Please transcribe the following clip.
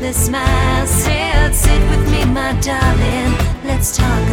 their smiles said, Sit with me, my darling, let's talk.